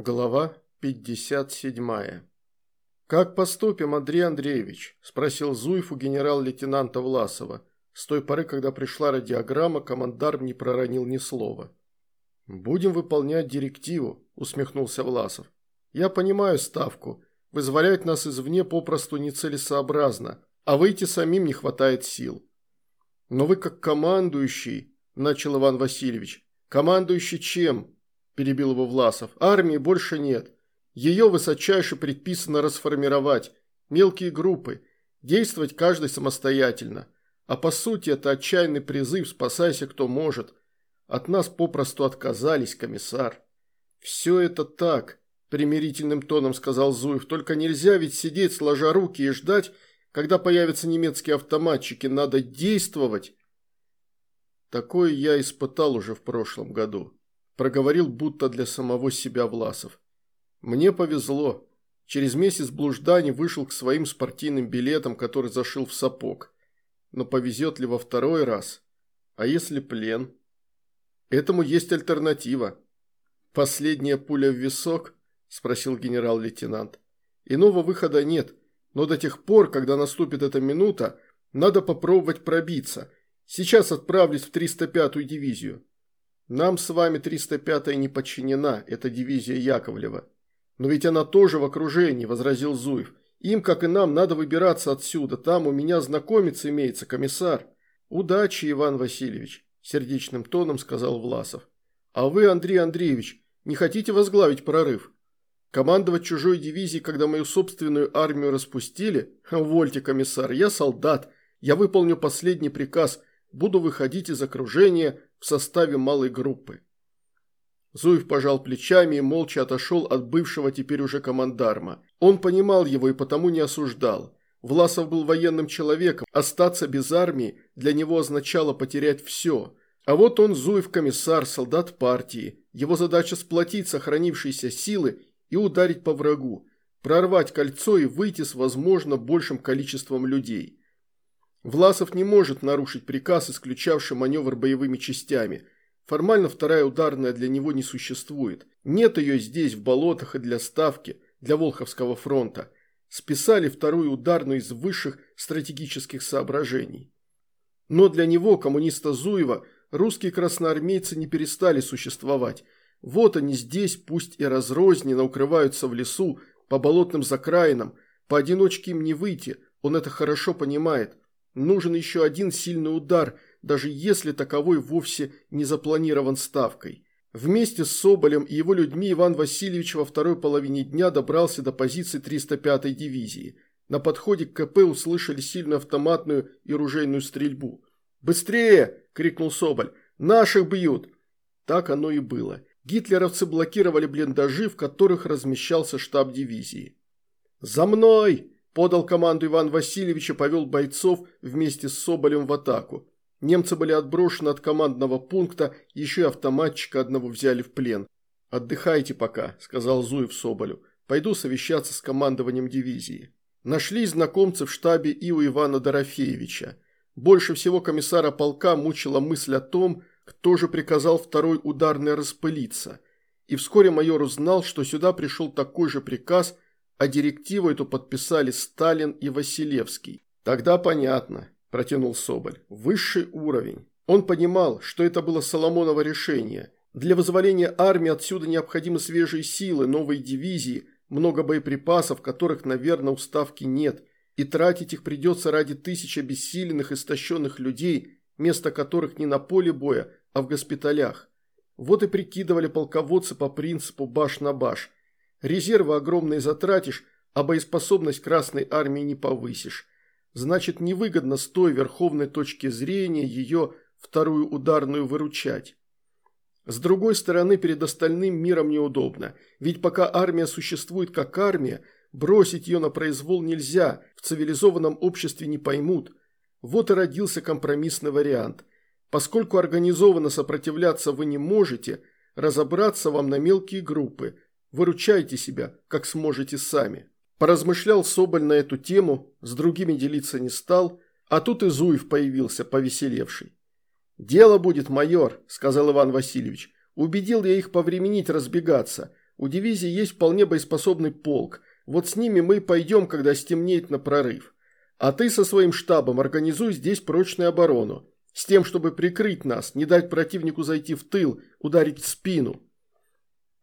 Глава 57. «Как поступим, Андрей Андреевич?» – спросил Зуев у генерал-лейтенанта Власова. С той поры, когда пришла радиограмма, командарм не проронил ни слова. «Будем выполнять директиву», – усмехнулся Власов. «Я понимаю ставку. Вызволять нас извне попросту нецелесообразно, а выйти самим не хватает сил». «Но вы как командующий», – начал Иван Васильевич. «Командующий чем?» Перебил его Власов. «Армии больше нет. Ее высочайше предписано расформировать. Мелкие группы. Действовать каждый самостоятельно. А по сути это отчаянный призыв «спасайся, кто может». От нас попросту отказались, комиссар». «Все это так», – примирительным тоном сказал Зуев. «Только нельзя ведь сидеть сложа руки и ждать, когда появятся немецкие автоматчики. Надо действовать». Такое я испытал уже в прошлом году проговорил будто для самого себя Власов. Мне повезло. Через месяц блужданий вышел к своим спортивным билетам, который зашил в сапог. Но повезет ли во второй раз? А если плен? Этому есть альтернатива. Последняя пуля в висок? Спросил генерал-лейтенант. Иного выхода нет, но до тех пор, когда наступит эта минута, надо попробовать пробиться. Сейчас отправлюсь в 305-ю дивизию. Нам с вами 305-я не подчинена, это дивизия Яковлева. Но ведь она тоже в окружении, возразил Зуев. Им, как и нам, надо выбираться отсюда. Там у меня знакомец имеется, комиссар. Удачи, Иван Васильевич, сердечным тоном сказал Власов. А вы, Андрей Андреевич, не хотите возглавить прорыв? Командовать чужой дивизией, когда мою собственную армию распустили? Вольте, комиссар, я солдат. Я выполню последний приказ. Буду выходить из окружения, в составе малой группы. Зуев пожал плечами и молча отошел от бывшего теперь уже командарма. Он понимал его и потому не осуждал. Власов был военным человеком, остаться без армии для него означало потерять все. А вот он, Зуев, комиссар, солдат партии. Его задача сплотить сохранившиеся силы и ударить по врагу, прорвать кольцо и выйти с, возможно, большим количеством людей. Власов не может нарушить приказ, исключавший маневр боевыми частями. Формально вторая ударная для него не существует. Нет ее здесь, в болотах и для ставки, для Волховского фронта. Списали вторую ударную из высших стратегических соображений. Но для него, коммуниста Зуева, русские красноармейцы не перестали существовать. Вот они здесь, пусть и разрозненно, укрываются в лесу, по болотным закраинам. Поодиночке им не выйти, он это хорошо понимает. Нужен еще один сильный удар, даже если таковой вовсе не запланирован ставкой. Вместе с Соболем и его людьми Иван Васильевич во второй половине дня добрался до позиции 305-й дивизии. На подходе к КП услышали сильную автоматную и ружейную стрельбу. «Быстрее!» – крикнул Соболь. «Наших бьют!» Так оно и было. Гитлеровцы блокировали блиндажи, в которых размещался штаб дивизии. «За мной!» Подал команду Иван Васильевич и повел бойцов вместе с Соболем в атаку. Немцы были отброшены от командного пункта, еще и автоматчика одного взяли в плен. «Отдыхайте пока», – сказал Зуев Соболю. «Пойду совещаться с командованием дивизии». Нашли знакомцы в штабе и у Ивана Дорофеевича. Больше всего комиссара полка мучила мысль о том, кто же приказал второй ударной распылиться. И вскоре майор узнал, что сюда пришел такой же приказ – а директиву эту подписали Сталин и Василевский. Тогда понятно, протянул Соболь. Высший уровень. Он понимал, что это было Соломоново решение. Для вызволения армии отсюда необходимы свежие силы, новые дивизии, много боеприпасов, которых, наверное, у Ставки нет. И тратить их придется ради тысяч обессиленных, истощенных людей, место которых не на поле боя, а в госпиталях. Вот и прикидывали полководцы по принципу баш на баш – Резервы огромные затратишь, а боеспособность Красной Армии не повысишь. Значит, невыгодно с той верховной точки зрения ее вторую ударную выручать. С другой стороны, перед остальным миром неудобно, ведь пока армия существует как армия, бросить ее на произвол нельзя, в цивилизованном обществе не поймут. Вот и родился компромиссный вариант. Поскольку организованно сопротивляться вы не можете, разобраться вам на мелкие группы – Выручайте себя, как сможете сами. Поразмышлял Соболь на эту тему, с другими делиться не стал, а тут и Зуев появился, повеселевший. «Дело будет, майор», – сказал Иван Васильевич. «Убедил я их повременить разбегаться. У дивизии есть вполне боеспособный полк. Вот с ними мы пойдем, когда стемнеет на прорыв. А ты со своим штабом организуй здесь прочную оборону. С тем, чтобы прикрыть нас, не дать противнику зайти в тыл, ударить в спину.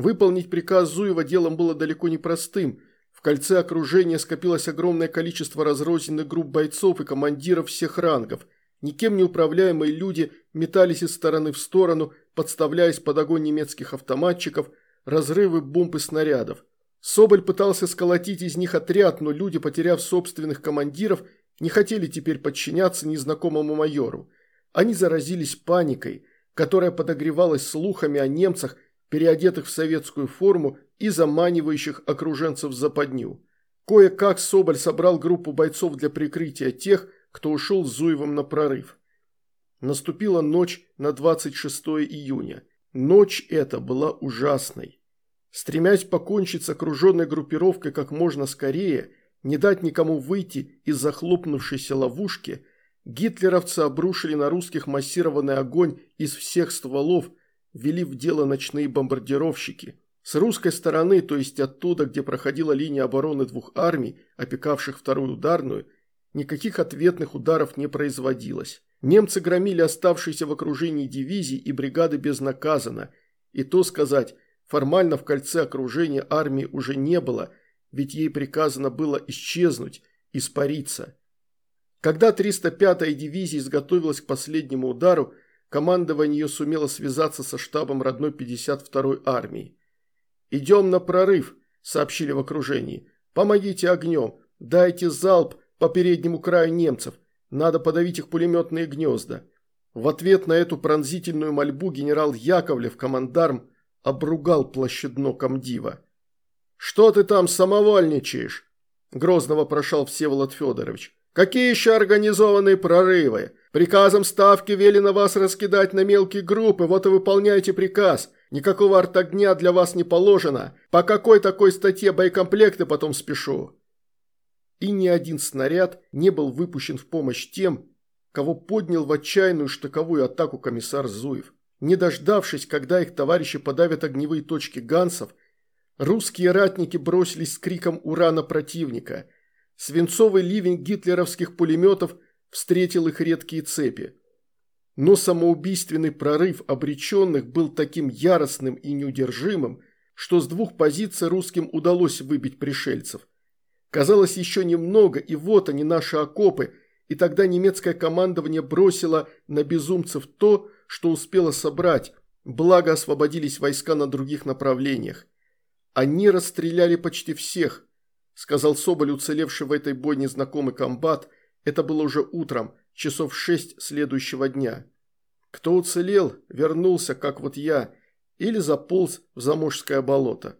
Выполнить приказ Зуева делом было далеко не простым. В кольце окружения скопилось огромное количество разрозненных групп бойцов и командиров всех рангов. Никем не управляемые люди метались из стороны в сторону, подставляясь под огонь немецких автоматчиков, разрывы бомб и снарядов. Соболь пытался сколотить из них отряд, но люди, потеряв собственных командиров, не хотели теперь подчиняться незнакомому майору. Они заразились паникой, которая подогревалась слухами о немцах, переодетых в советскую форму и заманивающих окруженцев в западню. Кое-как Соболь собрал группу бойцов для прикрытия тех, кто ушел с Зуевым на прорыв. Наступила ночь на 26 июня. Ночь эта была ужасной. Стремясь покончить с окруженной группировкой как можно скорее, не дать никому выйти из захлопнувшейся ловушки, гитлеровцы обрушили на русских массированный огонь из всех стволов, ввели в дело ночные бомбардировщики. С русской стороны, то есть оттуда, где проходила линия обороны двух армий, опекавших вторую ударную, никаких ответных ударов не производилось. Немцы громили оставшиеся в окружении дивизии и бригады безнаказанно. И то сказать, формально в кольце окружения армии уже не было, ведь ей приказано было исчезнуть, испариться. Когда 305-я дивизия изготовилась к последнему удару, командование сумело связаться со штабом родной 52-й армии. «Идем на прорыв», – сообщили в окружении. «Помогите огнем, дайте залп по переднему краю немцев, надо подавить их пулеметные гнезда». В ответ на эту пронзительную мольбу генерал Яковлев, командарм, обругал площадно комдива. «Что ты там самовольничаешь?» – грозно вопрошал Всеволод Федорович. «Какие еще организованные прорывы? Приказом Ставки велено вас раскидать на мелкие группы, вот и выполняйте приказ. Никакого артогня для вас не положено. По какой такой статье боекомплекты потом спешу?» И ни один снаряд не был выпущен в помощь тем, кого поднял в отчаянную штыковую атаку комиссар Зуев. Не дождавшись, когда их товарищи подавят огневые точки гансов, русские ратники бросились с криком «Ура!» на противника. Свинцовый ливень гитлеровских пулеметов – встретил их редкие цепи. Но самоубийственный прорыв обреченных был таким яростным и неудержимым, что с двух позиций русским удалось выбить пришельцев. Казалось, еще немного, и вот они, наши окопы, и тогда немецкое командование бросило на безумцев то, что успело собрать, благо освободились войска на других направлениях. Они расстреляли почти всех, сказал Соболь, уцелевший в этой бойне знакомый комбат – это было уже утром, часов шесть следующего дня. Кто уцелел, вернулся, как вот я, или заполз в Заморское болото.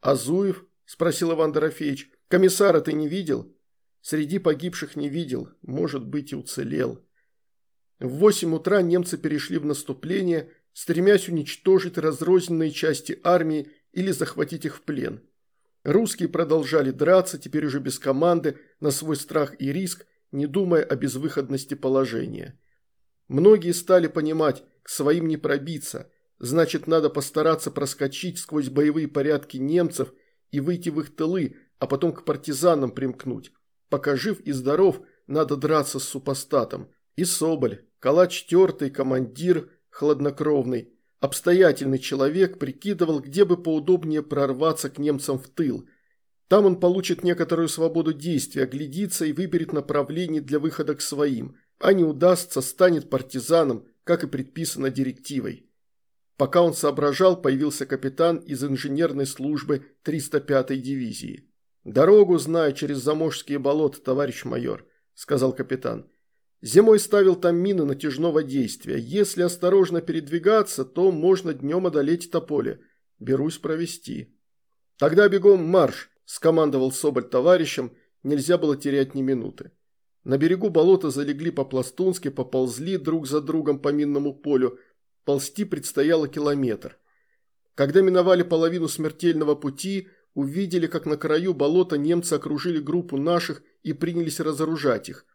«Азуев?» – спросил Иван Дорофеевич. «Комиссара ты не видел?» «Среди погибших не видел, может быть и уцелел». В восемь утра немцы перешли в наступление, стремясь уничтожить разрозненные части армии или захватить их в плен. Русские продолжали драться, теперь уже без команды, на свой страх и риск, не думая о безвыходности положения. Многие стали понимать, к своим не пробиться, значит надо постараться проскочить сквозь боевые порядки немцев и выйти в их тылы, а потом к партизанам примкнуть. Пока жив и здоров, надо драться с супостатом. И Соболь, калач тертый, командир, хладнокровный, обстоятельный человек прикидывал, где бы поудобнее прорваться к немцам в тыл – там он получит некоторую свободу действия, оглядится и выберет направление для выхода к своим, а не удастся, станет партизаном, как и предписано директивой. Пока он соображал, появился капитан из инженерной службы 305-й дивизии. «Дорогу знаю через Заможские болота, товарищ майор», – сказал капитан. «Зимой ставил там мины натяжного действия. Если осторожно передвигаться, то можно днем одолеть тополе. Берусь провести». «Тогда бегом марш!» – скомандовал Соболь товарищам, нельзя было терять ни минуты. На берегу болота залегли по-пластунски, поползли друг за другом по минному полю. Ползти предстояло километр. Когда миновали половину смертельного пути, увидели, как на краю болота немцы окружили группу наших и принялись разоружать их.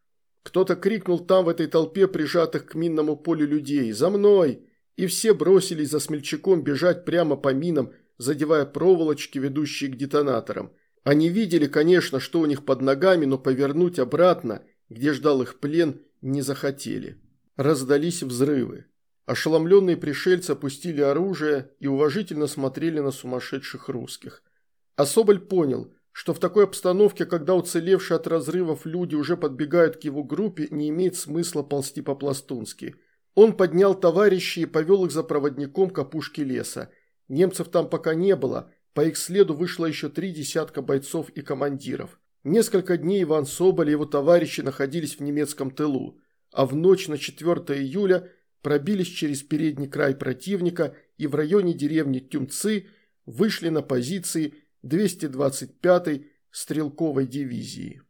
Кто-то крикнул там в этой толпе прижатых к минному полю людей «За мной!» И все бросились за смельчаком бежать прямо по минам, задевая проволочки, ведущие к детонаторам. Они видели, конечно, что у них под ногами, но повернуть обратно, где ждал их плен, не захотели. Раздались взрывы. Ошеломленные пришельцы опустили оружие и уважительно смотрели на сумасшедших русских. А Соболь понял, что в такой обстановке, когда уцелевшие от разрывов люди уже подбегают к его группе, не имеет смысла ползти по-пластунски. Он поднял товарищей и повел их за проводником к опушке леса. Немцев там пока не было, по их следу вышло еще три десятка бойцов и командиров. Несколько дней Иван Соболь и его товарищи находились в немецком тылу, а в ночь на 4 июля пробились через передний край противника и в районе деревни Тюмцы вышли на позиции 225-й стрелковой дивизии.